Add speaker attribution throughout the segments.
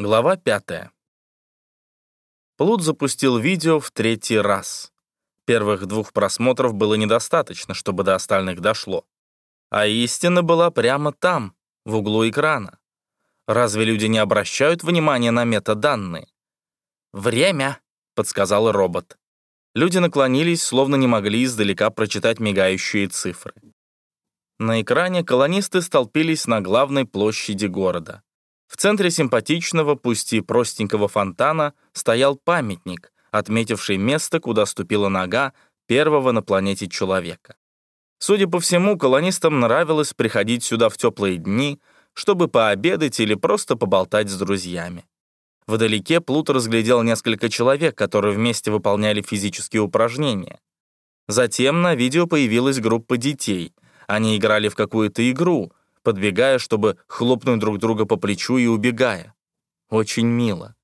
Speaker 1: Глава пятая. Плут запустил видео в третий раз. Первых двух просмотров было недостаточно, чтобы до остальных дошло. А истина была прямо там, в углу экрана. Разве люди не обращают внимания на метаданные? «Время», — подсказал робот. Люди наклонились, словно не могли издалека прочитать мигающие цифры. На экране колонисты столпились на главной площади города. В центре симпатичного, пусть и простенького фонтана стоял памятник, отметивший место, куда ступила нога первого на планете человека. Судя по всему, колонистам нравилось приходить сюда в теплые дни, чтобы пообедать или просто поболтать с друзьями. Вдалеке Плут разглядел несколько человек, которые вместе выполняли физические упражнения. Затем на видео появилась группа детей. Они играли в какую-то игру, подбегая, чтобы хлопнуть друг друга по плечу и убегая. Очень мило.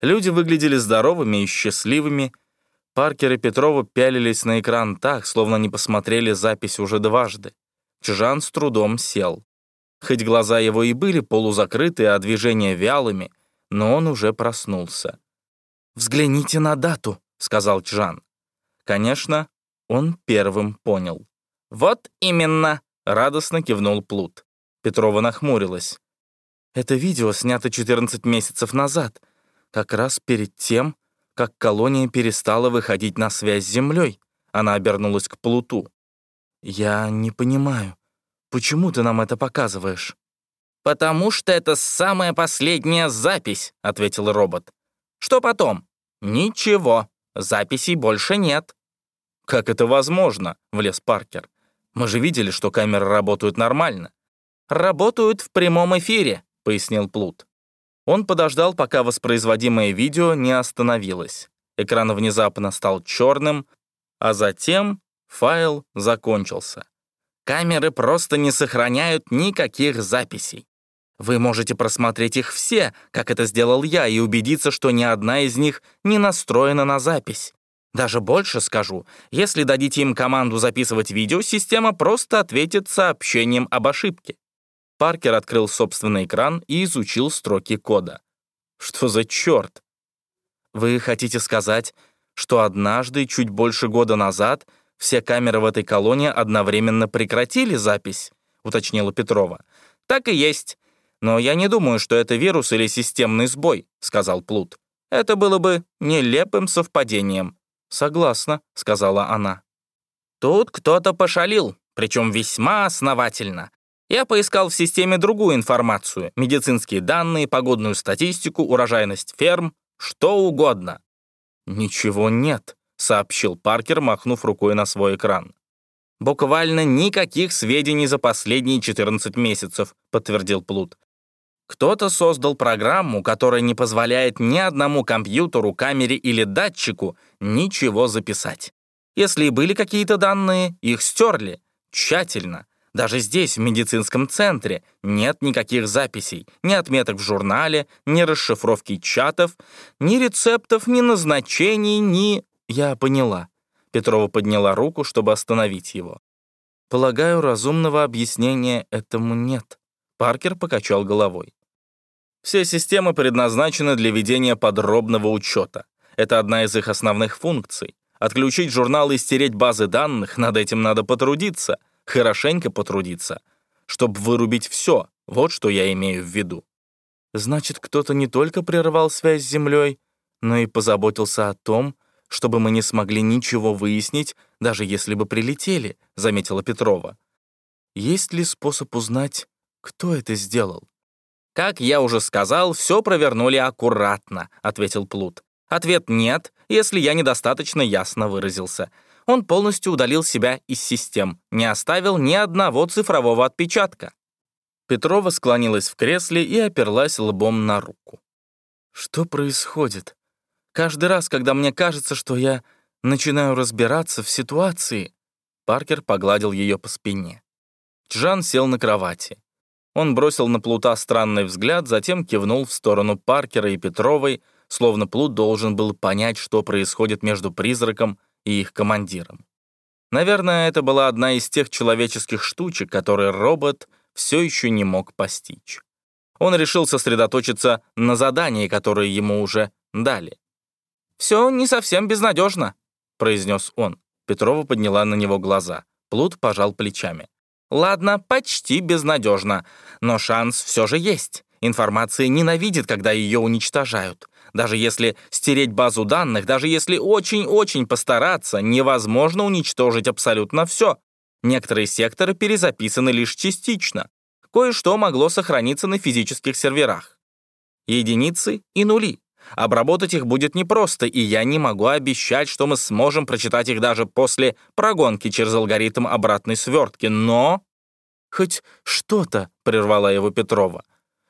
Speaker 1: Люди выглядели здоровыми и счастливыми. Паркер и Петрова пялились на экран так, словно не посмотрели запись уже дважды. Чжан с трудом сел. Хоть глаза его и были полузакрыты, а движения вялыми, но он уже проснулся. «Взгляните на дату», — сказал Чжан. Конечно, он первым понял. «Вот именно», — радостно кивнул Плут. Петрова нахмурилась. «Это видео снято 14 месяцев назад, как раз перед тем, как колония перестала выходить на связь с Землей». Она обернулась к Плуту. «Я не понимаю, почему ты нам это показываешь?» «Потому что это самая последняя запись», — ответил робот. «Что потом?» «Ничего, записей больше нет». «Как это возможно?» — влез Паркер. «Мы же видели, что камеры работают нормально работают в прямом эфире», — пояснил Плут. Он подождал, пока воспроизводимое видео не остановилось. Экран внезапно стал черным, а затем файл закончился. Камеры просто не сохраняют никаких записей. Вы можете просмотреть их все, как это сделал я, и убедиться, что ни одна из них не настроена на запись. Даже больше скажу, если дадите им команду записывать видео, система просто ответит сообщением об ошибке. Паркер открыл собственный экран и изучил строки кода. Что за черт? Вы хотите сказать, что однажды, чуть больше года назад, все камеры в этой колонии одновременно прекратили запись? Уточнила Петрова. Так и есть. Но я не думаю, что это вирус или системный сбой, сказал Плут. Это было бы нелепым совпадением. Согласна, сказала она. Тут кто-то пошалил, причем весьма основательно. Я поискал в системе другую информацию, медицинские данные, погодную статистику, урожайность ферм, что угодно. «Ничего нет», — сообщил Паркер, махнув рукой на свой экран. «Буквально никаких сведений за последние 14 месяцев», — подтвердил Плут. Кто-то создал программу, которая не позволяет ни одному компьютеру, камере или датчику ничего записать. Если и были какие-то данные, их стерли. Тщательно. Даже здесь, в медицинском центре, нет никаких записей, ни отметок в журнале, ни расшифровки чатов, ни рецептов, ни назначений, ни... Я поняла. Петрова подняла руку, чтобы остановить его. Полагаю, разумного объяснения этому нет. Паркер покачал головой. Все системы предназначены для ведения подробного учета. Это одна из их основных функций. Отключить журналы и стереть базы данных, над этим надо потрудиться — хорошенько потрудиться, чтобы вырубить все, вот что я имею в виду. Значит, кто-то не только прервал связь с Землей, но и позаботился о том, чтобы мы не смогли ничего выяснить, даже если бы прилетели, заметила Петрова. Есть ли способ узнать, кто это сделал? «Как я уже сказал, все провернули аккуратно», — ответил Плут. «Ответ нет, если я недостаточно ясно выразился он полностью удалил себя из систем, не оставил ни одного цифрового отпечатка. Петрова склонилась в кресле и оперлась лбом на руку. «Что происходит? Каждый раз, когда мне кажется, что я начинаю разбираться в ситуации...» Паркер погладил ее по спине. Джан сел на кровати. Он бросил на Плута странный взгляд, затем кивнул в сторону Паркера и Петровой, словно Плут должен был понять, что происходит между призраком и их командиром. Наверное, это была одна из тех человеческих штучек, которые робот все еще не мог постичь. Он решил сосредоточиться на задании, которое ему уже дали. «Все не совсем безнадежно», — произнес он. Петрова подняла на него глаза. Плут пожал плечами. «Ладно, почти безнадежно, но шанс все же есть. Информация ненавидит, когда ее уничтожают. Даже если стереть базу данных, даже если очень-очень постараться, невозможно уничтожить абсолютно все. Некоторые секторы перезаписаны лишь частично. Кое-что могло сохраниться на физических серверах. Единицы и нули. Обработать их будет непросто, и я не могу обещать, что мы сможем прочитать их даже после прогонки через алгоритм обратной свертки, но... «Хоть что-то», — прервала его Петрова.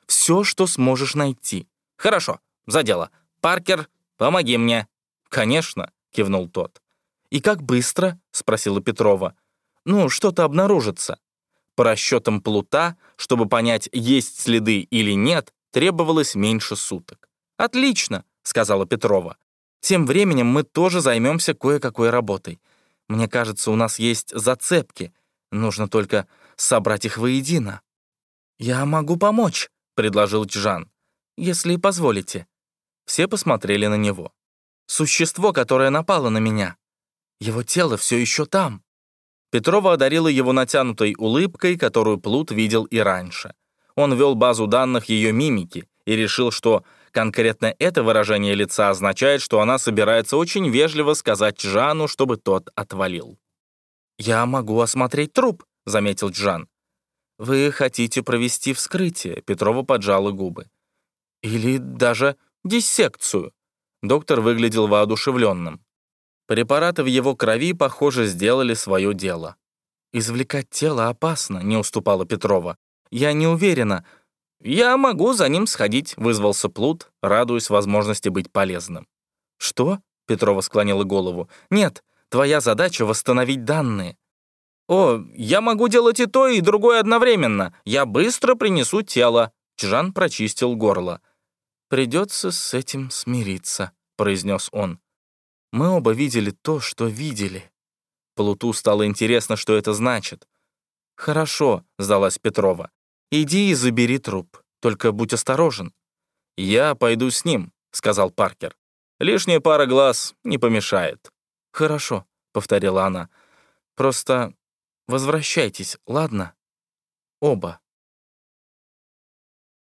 Speaker 1: «Все, что сможешь найти». «Хорошо, за дело. Паркер, помоги мне». «Конечно», — кивнул тот. «И как быстро?» — спросила Петрова. «Ну, что-то обнаружится». По расчетам Плута, чтобы понять, есть следы или нет, требовалось меньше суток. «Отлично», — сказала Петрова. «Тем временем мы тоже займемся кое-какой работой. Мне кажется, у нас есть зацепки. Нужно только собрать их воедино». «Я могу помочь», — предложил Чжан, «если позволите». Все посмотрели на него. «Существо, которое напало на меня. Его тело все еще там». Петрова одарила его натянутой улыбкой, которую Плут видел и раньше. Он вел базу данных ее мимики и решил, что Конкретно это выражение лица означает, что она собирается очень вежливо сказать Джану, чтобы тот отвалил. «Я могу осмотреть труп», — заметил Джан. «Вы хотите провести вскрытие?» — Петрова поджала губы. «Или даже диссекцию». Доктор выглядел воодушевленным. Препараты в его крови, похоже, сделали свое дело. «Извлекать тело опасно», — не уступала Петрова. «Я не уверена, «Я могу за ним сходить», — вызвался Плут, радуясь возможности быть полезным. «Что?» — Петрова склонила голову. «Нет, твоя задача — восстановить данные». «О, я могу делать и то, и другое одновременно. Я быстро принесу тело». Чжан прочистил горло. «Придется с этим смириться», — произнес он. «Мы оба видели то, что видели». Плуту стало интересно, что это значит. «Хорошо», — сдалась Петрова. Иди и забери труп, только будь осторожен». «Я пойду с ним», — сказал Паркер. «Лишняя пара глаз не помешает». «Хорошо», — повторила она. «Просто возвращайтесь, ладно? Оба».